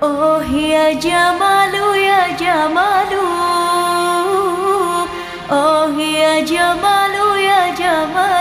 Oh ya Jamalu ya Jamalu. Oh ya Jamalu ya Jamalu.